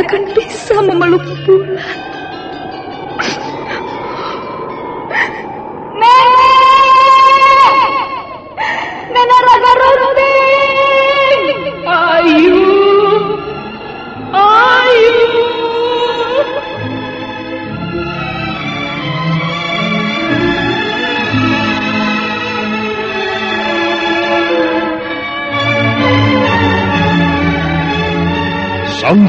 akan bisa memeluk bulan.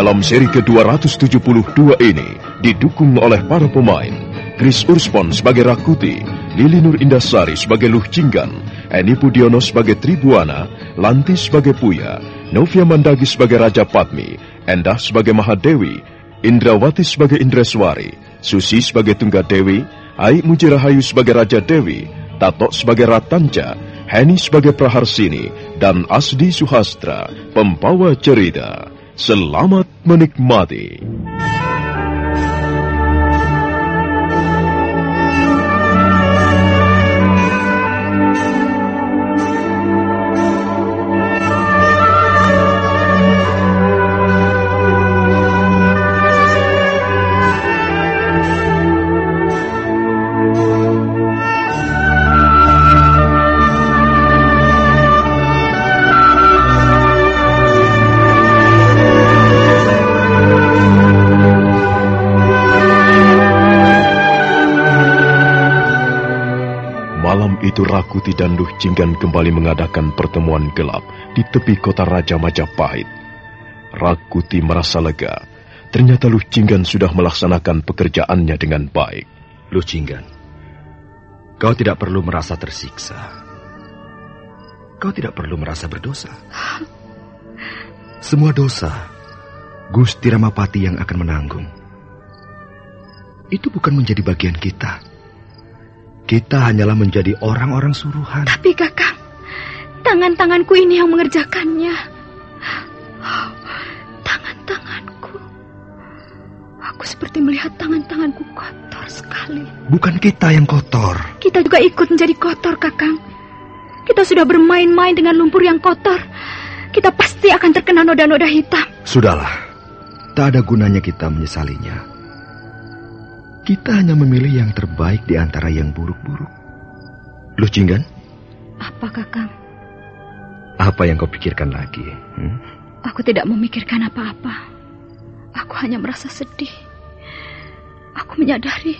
Dalam seri ke-272 ini didukung oleh para pemain Chris Urspon sebagai Rakuti, Lili Nur Indasari sebagai Luh Cinggan, Eni Pudiono sebagai Tribuana, Lanti sebagai Puya, Novia Mandagi sebagai Raja Padmi, Endah sebagai Mahadewi, Indrawati sebagai Indreswari, Susi sebagai Tunggadewi, Ai Mujirahayu sebagai Raja Dewi, Tato sebagai Ratanca, Heni sebagai Praharsini, dan Asdi Suhastra, pembawa cerita. Selamat menikmati. Itu Rakuti dan Luh Jinggan kembali mengadakan pertemuan gelap di tepi kota Raja Majapahit. Rakuti merasa lega. Ternyata Luh Jinggan sudah melaksanakan pekerjaannya dengan baik. Luh Jinggan, kau tidak perlu merasa tersiksa. Kau tidak perlu merasa berdosa. Semua dosa, Gusti Ramapati yang akan menanggung. Itu bukan menjadi bagian kita. Kita hanyalah menjadi orang-orang suruhan. Tapi kakak, tangan-tanganku ini yang mengerjakannya. tangan-tanganku. Aku seperti melihat tangan-tanganku kotor sekali. Bukan kita yang kotor. Kita juga ikut menjadi kotor, Kakang. Kita sudah bermain-main dengan lumpur yang kotor. Kita pasti akan terkena noda-noda hitam. Sudahlah, tak ada gunanya kita menyesalinya. Kita hanya memilih yang terbaik di antara yang buruk-buruk. Lu Jinggan, Apa, Kakang? apa yang kau pikirkan lagi? Hmm? Aku tidak memikirkan apa-apa. Aku hanya merasa sedih. Aku menyadari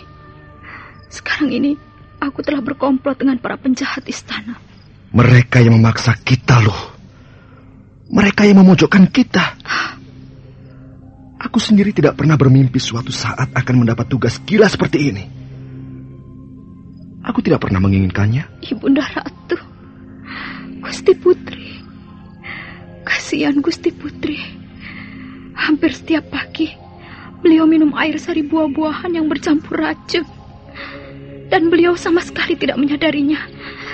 sekarang ini aku telah berkomplot dengan para penjahat istana. Mereka yang memaksa kita loh. Mereka yang memojokkan kita. Aku sendiri tidak pernah bermimpi suatu saat akan mendapat tugas gila seperti ini. Aku tidak pernah menginginkannya. Ibunda Ratu, Gusti Putri, kasihan Gusti Putri. Hampir setiap pagi, beliau minum air sari buah-buahan yang bercampur racun. Dan beliau sama sekali tidak menyadarinya.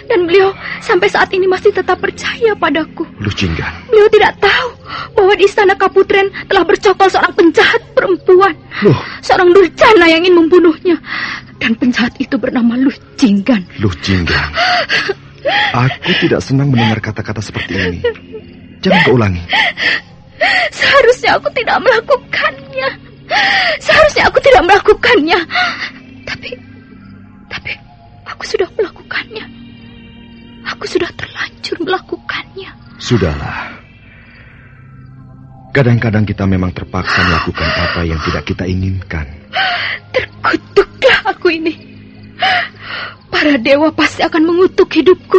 Dan beliau sampai saat ini masih tetap percaya padaku. Lu Jinggan, Beliau tidak tahu bahwa di istana Kaputren telah bercokol seorang penjahat perempuan. Loh. Seorang durjana yang ingin membunuhnya. Dan penjahat itu bernama Luh Jinggan. Lu Jinggan. Aku tidak senang mendengar kata-kata seperti ini. Jangan kau ulangi. Seharusnya aku tidak melakukannya. Seharusnya aku tidak melakukannya. Tapi, tapi aku sudah melakukannya. Aku sudah terlanjur melakukannya. Sudahlah. Kadang-kadang kita memang terpaksa melakukan apa yang tidak kita inginkan. Terkutuklah aku ini. Para dewa pasti akan mengutuk hidupku.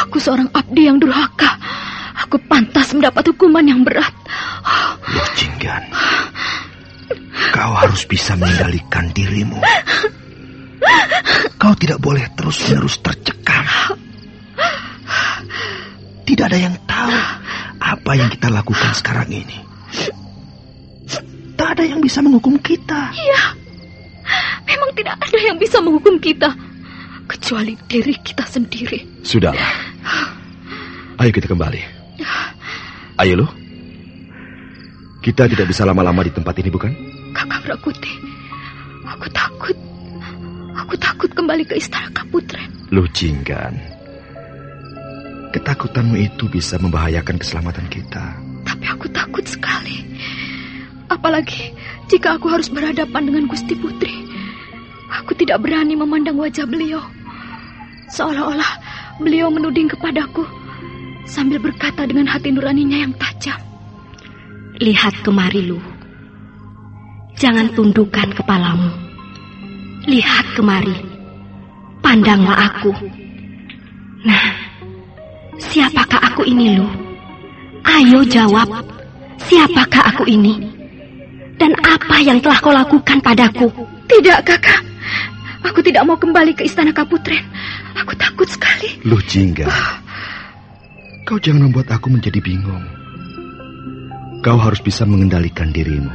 Aku seorang abdi yang durhaka. Aku pantas mendapat hukuman yang berat. Lu Jinggan. Kau harus bisa mengendalikan dirimu. Kau tidak boleh terus-menerus tercekam. Tidak ada yang tahu apa yang kita lakukan sekarang ini. Tak ada yang bisa menghukum kita. Iya, memang tidak ada yang bisa menghukum kita. Kecuali diri kita sendiri. Sudahlah. Ayo kita kembali. Ayo lo. Kita tidak bisa lama-lama di tempat ini, bukan? Kakak Rakuti, aku takut. Aku takut kembali ke istana Kaputren. Lu Jinggan. Ketakutanmu itu bisa membahayakan keselamatan kita. Tapi aku takut sekali. Apalagi jika aku harus berhadapan dengan Gusti Putri. Aku tidak berani memandang wajah beliau. Seolah-olah beliau menuding kepadaku sambil berkata dengan hati nuraninya yang tajam. Lihat kemari, Lu. Jangan tundukkan kepalamu. Lihat kemari. Pandanglah aku. Nah, siapakah aku ini, Lu? Ayo jawab. Siapakah aku ini? Dan apa yang telah kau lakukan padaku? Tidak, kakak. Aku tidak mau kembali ke istana Kaputren. Aku takut sekali. Lu Jinggan. Kau jangan membuat aku menjadi bingung. Kau harus bisa mengendalikan dirimu.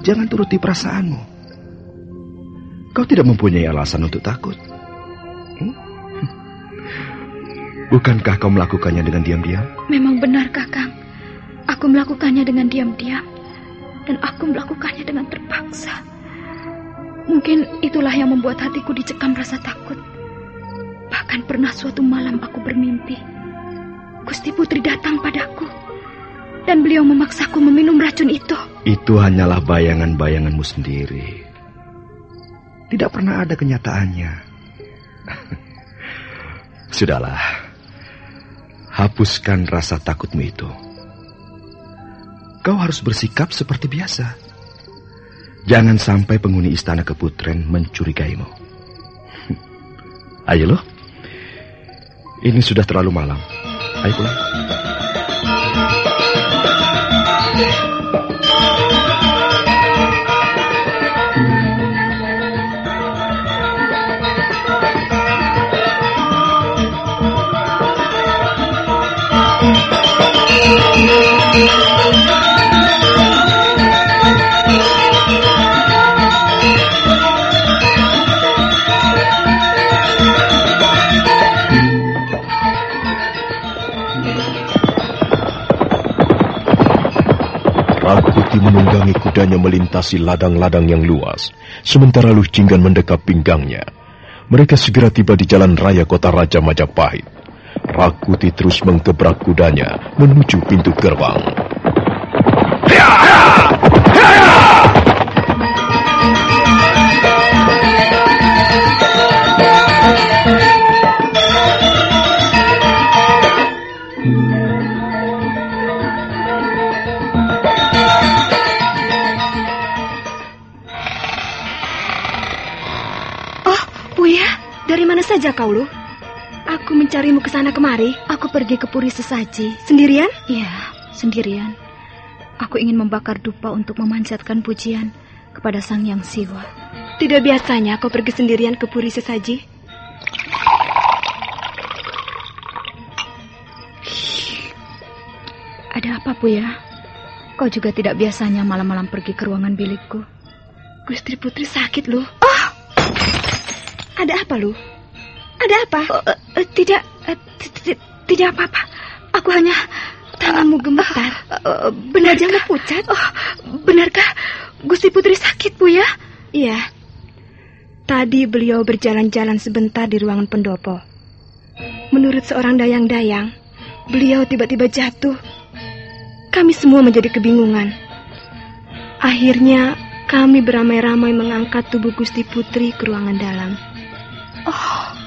Jangan turuti perasaanmu. Kau tidak mempunyai alasan untuk takut. Bukankah kau melakukannya dengan diam-diam? Memang benar, kakak. Aku melakukannya dengan diam-diam. Dan aku melakukannya dengan terpaksa. Mungkin itulah yang membuat hatiku dicekam rasa takut. Bahkan pernah suatu malam aku bermimpi. Gusti Putri datang padaku. Dan beliau memaksaku meminum racun itu. Itu hanyalah bayangan-bayanganmu sendiri. Tidak pernah ada kenyataannya. Sudahlah. Hapuskan rasa takutmu itu. Kau harus bersikap seperti biasa. Jangan sampai penghuni istana keputren mencurigaimu. Ayo loh. Ini sudah terlalu malam. Ayo pulang. Menunggangi kudanya melintasi ladang-ladang yang luas, sementara Luh Jinggan mendekap pinggangnya. Mereka segera tiba di jalan raya kota Raja Majapahit. Rakuti terus menggebrak kudanya menuju pintu gerbang. Ya! Ya! Ya! saja kau, Lu? Mencarimu ke sana kemari. Aku pergi ke Puri Sesaji. Sendirian? Iya, sendirian. Aku ingin membakar dupa untuk memanjatkan pujian kepada Sang Yang Siwa. Tidak biasanya kau pergi sendirian ke Puri Sesaji? Ada apa, Bu ya? Kau juga tidak biasanya malam-malam pergi ke ruangan bilikku. Gusti Putri sakit, lu. Oh! Ada apa, lu? Ada apa? Uh, uh, tidak, uh, tidak apa-apa. Aku hanya tanganmu gemetar. Uh, benar jangan pucat. Oh, benarkah Gusti Putri sakit, Bu ya? Iya. Tadi beliau berjalan-jalan sebentar di ruangan pendopo. Menurut seorang dayang-dayang, beliau tiba-tiba jatuh. Kami semua menjadi kebingungan. Akhirnya, kami beramai-ramai mengangkat tubuh Gusti Putri ke ruangan dalam. Oh,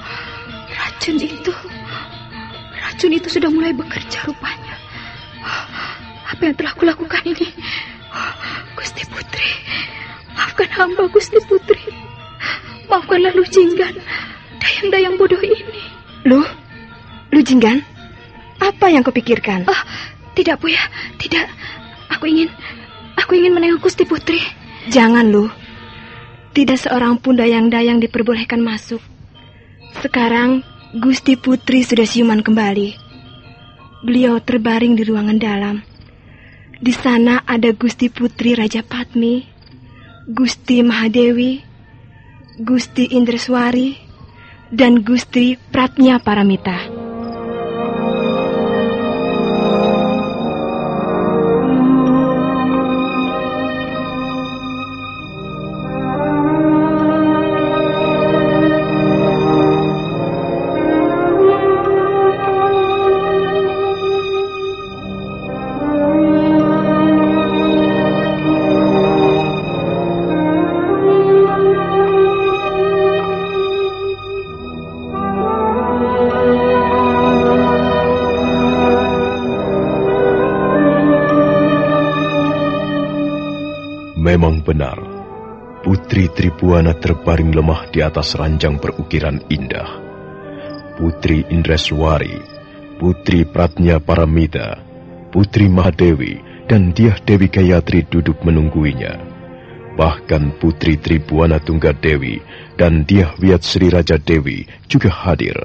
Racun itu, racun itu sudah mulai bekerja rupanya. Apa yang telah kulakukan ini? Gusti Putri, maafkan hamba Gusti Putri. Maafkanlah Lu Jinggan, dayang-dayang bodoh ini. Lu, Lu Jinggan, apa yang kau pikirkan? Oh, tidak Bu ya, tidak. Aku ingin, aku ingin menengok Gusti Putri. Jangan Lu, tidak seorang pun dayang-dayang diperbolehkan masuk. Sekarang Gusti Putri sudah siuman kembali. Beliau terbaring di ruangan dalam. Di sana ada Gusti Putri Raja Patmi, Gusti Mahadewi, Gusti Indreswari, dan Gusti Pratnya Paramita. Tribuana terbaring lemah di atas ranjang perukiran indah. Putri Indreswari, Putri Pratnya Paramita, Putri Mahadewi, dan Diah Dewi Gayatri duduk menungguinya. Bahkan Putri Tribuana Tunggadewi dan Diah Wiat Sri Raja Dewi juga hadir.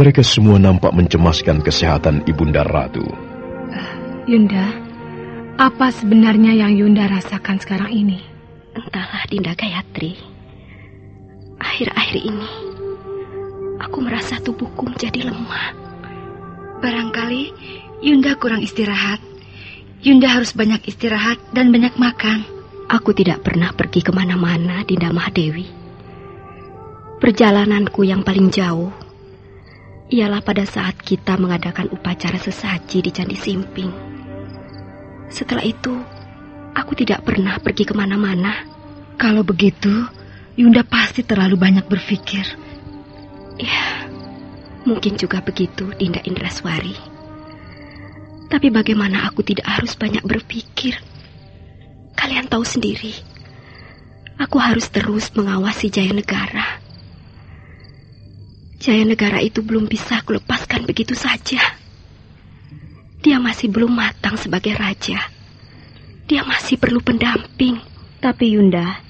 Mereka semua nampak mencemaskan kesehatan Ibunda Ratu. Yunda, apa sebenarnya yang Yunda rasakan sekarang ini? Entahlah Dinda Gayatri. Akhir-akhir ini, aku merasa tubuhku menjadi lemah. Barangkali Yunda kurang istirahat. Yunda harus banyak istirahat dan banyak makan. Aku tidak pernah pergi ke mana-mana, Dinda Mahadewi. Perjalananku yang paling jauh ialah pada saat kita mengadakan upacara sesaji di Candi Simping. Setelah itu, aku tidak pernah pergi ke mana-mana. Kalau begitu, Yunda pasti terlalu banyak berpikir. Ya, mungkin juga begitu, Dinda Indraswari. Tapi bagaimana aku tidak harus banyak berpikir? Kalian tahu sendiri, aku harus terus mengawasi Jaya Negara. Jaya Negara itu belum bisa kulepaskan begitu saja. Dia masih belum matang sebagai raja. Dia masih perlu pendamping. Tapi Yunda,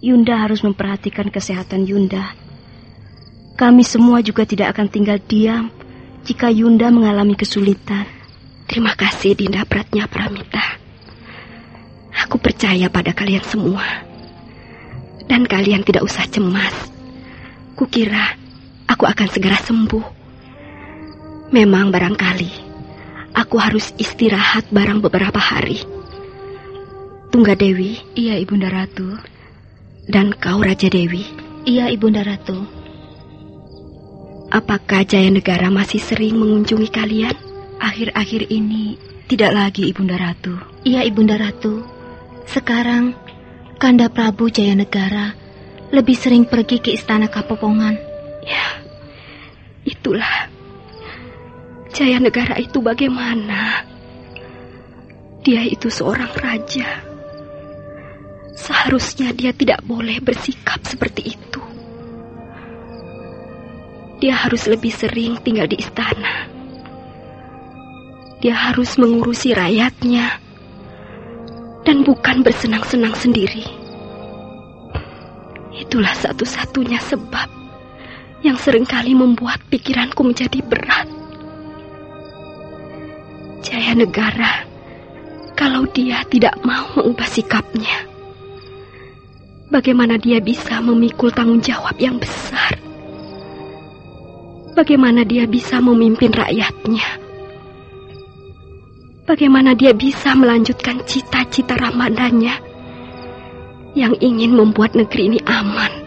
Yunda harus memperhatikan kesehatan Yunda. Kami semua juga tidak akan tinggal diam jika Yunda mengalami kesulitan. Terima kasih Dinda Pratnya Pramita. Aku percaya pada kalian semua. Dan kalian tidak usah cemas. Kukira aku akan segera sembuh. Memang barangkali aku harus istirahat barang beberapa hari. Tunggadewi? Iya, Ibunda Ratu. Dan kau Raja Dewi? Iya, Ibunda Ratu. Apakah Jaya Negara masih sering mengunjungi kalian? Akhir-akhir ini tidak lagi, Ibunda Ratu. Iya, Ibunda Ratu. Sekarang Kanda Prabu Jaya Negara lebih sering pergi ke istana Kapopongan. Ya, itulah. Jaya Negara itu bagaimana? Dia itu seorang raja. Seharusnya dia tidak boleh bersikap seperti itu. Dia harus lebih sering tinggal di istana. Dia harus mengurusi rakyatnya dan bukan bersenang-senang sendiri. Itulah satu-satunya sebab yang sering kali membuat pikiranku menjadi berat. Jaya negara, kalau dia tidak mau mengubah sikapnya, Bagaimana dia bisa memikul tanggung jawab yang besar? Bagaimana dia bisa memimpin rakyatnya? Bagaimana dia bisa melanjutkan cita-cita Ramadanya yang ingin membuat negeri ini aman,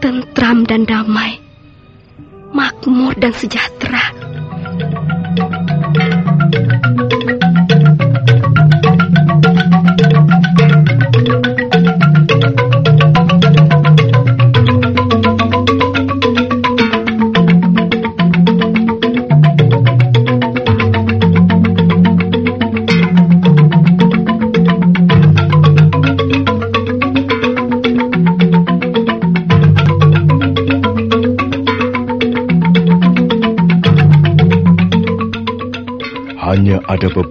tentram dan damai, makmur dan sejahtera?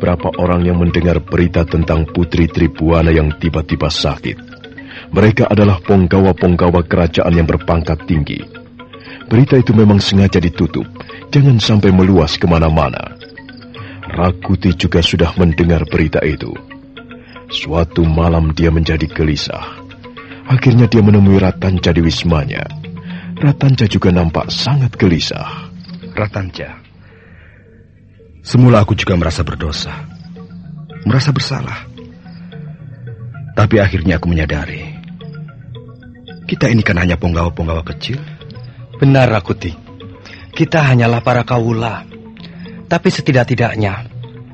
Beberapa orang yang mendengar berita tentang Putri Tribuana yang tiba-tiba sakit. Mereka adalah penggawa-penggawa kerajaan yang berpangkat tinggi. Berita itu memang sengaja ditutup, jangan sampai meluas ke mana-mana. Rakuti juga sudah mendengar berita itu. Suatu malam dia menjadi gelisah. Akhirnya dia menemui Ratanca di wismanya. Ratanca juga nampak sangat gelisah. Ratanca, Semula aku juga merasa berdosa. Merasa bersalah. Tapi akhirnya aku menyadari. Kita ini kan hanya penggawa-penggawa kecil. Benar, Rakuti. Kita hanyalah para kawula. Tapi setidak-tidaknya,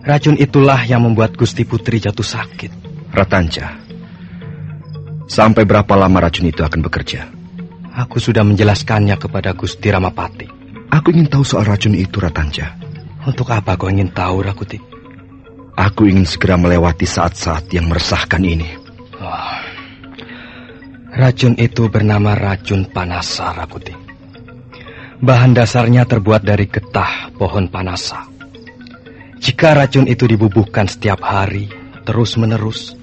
racun itulah yang membuat Gusti Putri jatuh sakit. Ratanca, sampai berapa lama racun itu akan bekerja? Aku sudah menjelaskannya kepada Gusti Ramapati. Aku ingin tahu soal racun itu, Ratanca. Untuk apa kau ingin tahu, Rakuti? Aku ingin segera melewati saat-saat yang meresahkan ini. Oh. Racun itu bernama racun panasa, Rakuti. Bahan dasarnya terbuat dari getah pohon panasa. Jika racun itu dibubuhkan setiap hari, terus-menerus,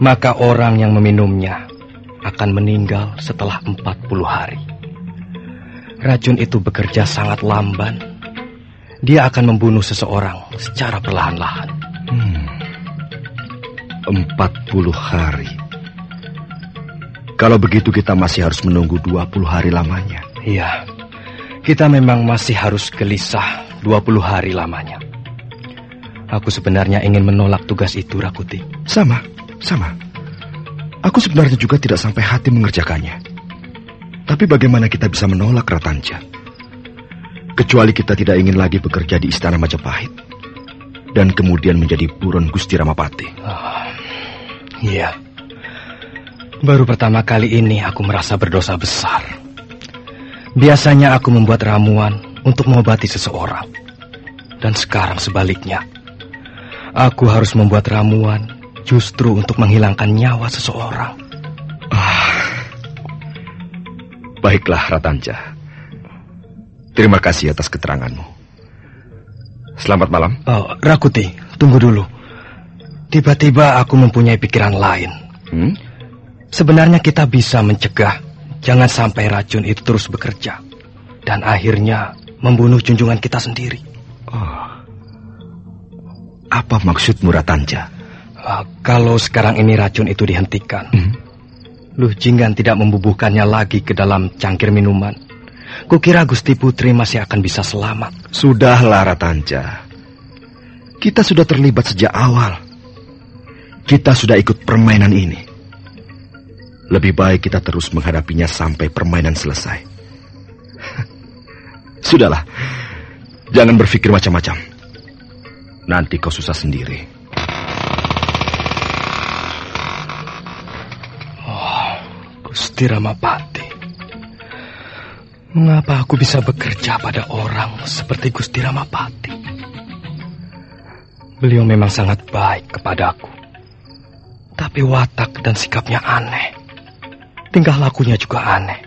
maka orang yang meminumnya akan meninggal setelah 40 hari. Racun itu bekerja sangat lamban dia akan membunuh seseorang secara perlahan-lahan. Hmm. Empat puluh hari. Kalau begitu kita masih harus menunggu dua puluh hari lamanya. Iya, kita memang masih harus gelisah dua puluh hari lamanya. Aku sebenarnya ingin menolak tugas itu, Rakuti. Sama, sama. Aku sebenarnya juga tidak sampai hati mengerjakannya. Tapi bagaimana kita bisa menolak Ratanja? Kecuali kita tidak ingin lagi bekerja di Istana Majapahit. Dan kemudian menjadi buron Gusti Ramapati. Oh, iya. Baru pertama kali ini aku merasa berdosa besar. Biasanya aku membuat ramuan untuk mengobati seseorang. Dan sekarang sebaliknya. Aku harus membuat ramuan justru untuk menghilangkan nyawa seseorang. Ah. Baiklah, Ratanja. Terima kasih atas keteranganmu. Selamat malam. Oh, Rakuti, tunggu dulu. Tiba-tiba aku mempunyai pikiran lain. Hmm? Sebenarnya kita bisa mencegah jangan sampai racun itu terus bekerja dan akhirnya membunuh junjungan kita sendiri. Oh. Apa maksudmu Ratanja? Uh, kalau sekarang ini racun itu dihentikan, hmm? Luh Jinggan tidak membubuhkannya lagi ke dalam cangkir minuman Kukira Gusti Putri masih akan bisa selamat. Sudahlah, Ratanja. Kita sudah terlibat sejak awal. Kita sudah ikut permainan ini. Lebih baik kita terus menghadapinya sampai permainan selesai. Sudahlah, jangan berpikir macam-macam. Nanti kau susah sendiri. Oh, Gusti Ramapati. Mengapa aku bisa bekerja pada orang seperti Gusti Ramapati? Beliau memang sangat baik kepadaku. Tapi watak dan sikapnya aneh. Tingkah lakunya juga aneh.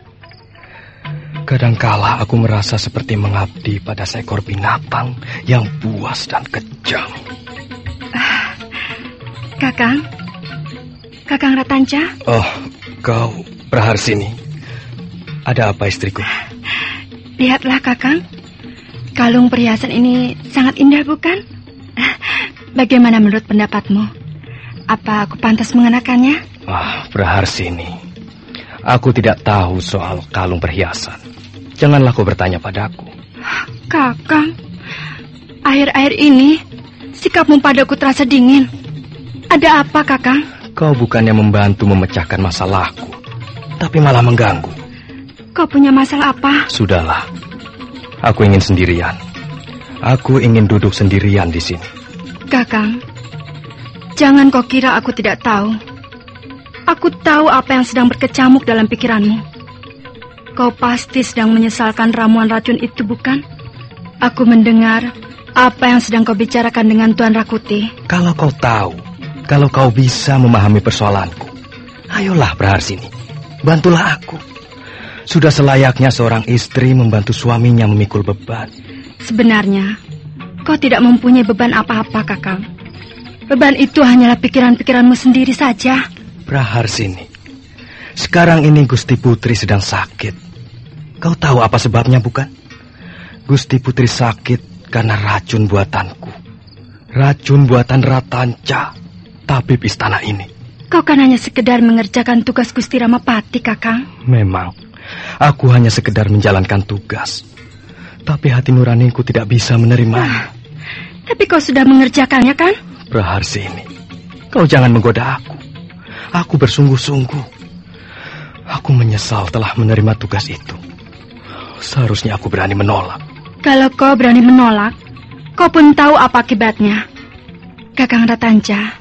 Kadangkala aku merasa seperti mengabdi pada seekor binatang yang buas dan kejam. Ah, Kakang, Kakang Ratanca? Oh, kau Praharsini. Ada apa istriku? Lihatlah Kakang, kalung perhiasan ini sangat indah bukan? Bagaimana menurut pendapatmu? Apa aku pantas mengenakannya? Ah, Praharsini. Aku tidak tahu soal kalung perhiasan. Janganlah kau bertanya padaku. Kakang, akhir-akhir ini sikapmu padaku terasa dingin. Ada apa, Kakang? Kau bukannya membantu memecahkan masalahku, tapi malah mengganggu. Kau punya masalah apa? Sudahlah. Aku ingin sendirian. Aku ingin duduk sendirian di sini. Kakang, jangan kau kira aku tidak tahu. Aku tahu apa yang sedang berkecamuk dalam pikiranmu. Kau pasti sedang menyesalkan ramuan racun itu, bukan? Aku mendengar apa yang sedang kau bicarakan dengan Tuan Rakuti. Kalau kau tahu, kalau kau bisa memahami persoalanku, ayolah Praharsini, bantulah aku. Sudah selayaknya seorang istri membantu suaminya memikul beban. Sebenarnya, kau tidak mempunyai beban apa-apa, Kakang. Beban itu hanyalah pikiran-pikiranmu sendiri saja. Praharsini, sekarang ini Gusti Putri sedang sakit. Kau tahu apa sebabnya, bukan? Gusti Putri sakit karena racun buatanku. Racun buatan Ratanca, tabib istana ini. Kau kan hanya sekedar mengerjakan tugas Gusti Ramapati, Kakang. Memang, Aku hanya sekedar menjalankan tugas. Tapi hati nuraniku tidak bisa menerimanya. Ah, tapi kau sudah mengerjakannya kan? Praharsi ini, kau jangan menggoda aku. Aku bersungguh-sungguh. Aku menyesal telah menerima tugas itu. Seharusnya aku berani menolak. Kalau kau berani menolak, kau pun tahu apa akibatnya. Kakang Ratanca,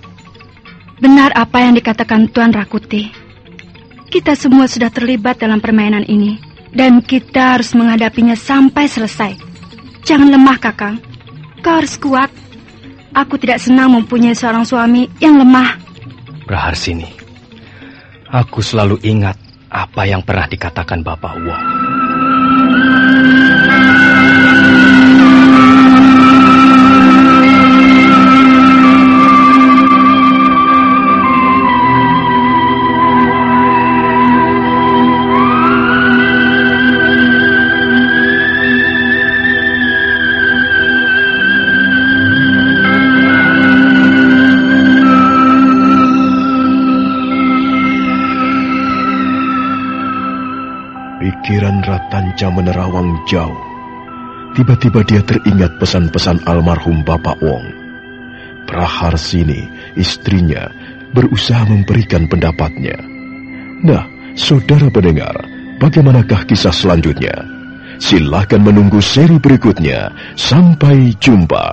benar apa yang dikatakan Tuan Rakuti. Kita semua sudah terlibat dalam permainan ini. Dan kita harus menghadapinya sampai selesai. Jangan lemah, Kakang. Kau harus kuat. Aku tidak senang mempunyai seorang suami yang lemah. Praharsini, aku selalu ingat apa yang pernah dikatakan Bapak Wong. Ratanca menerawang jauh. Tiba-tiba dia teringat pesan-pesan almarhum Bapak Wong. Praharsini, istrinya, berusaha memberikan pendapatnya. Nah, saudara pendengar, bagaimanakah kisah selanjutnya? Silahkan menunggu seri berikutnya. Sampai jumpa.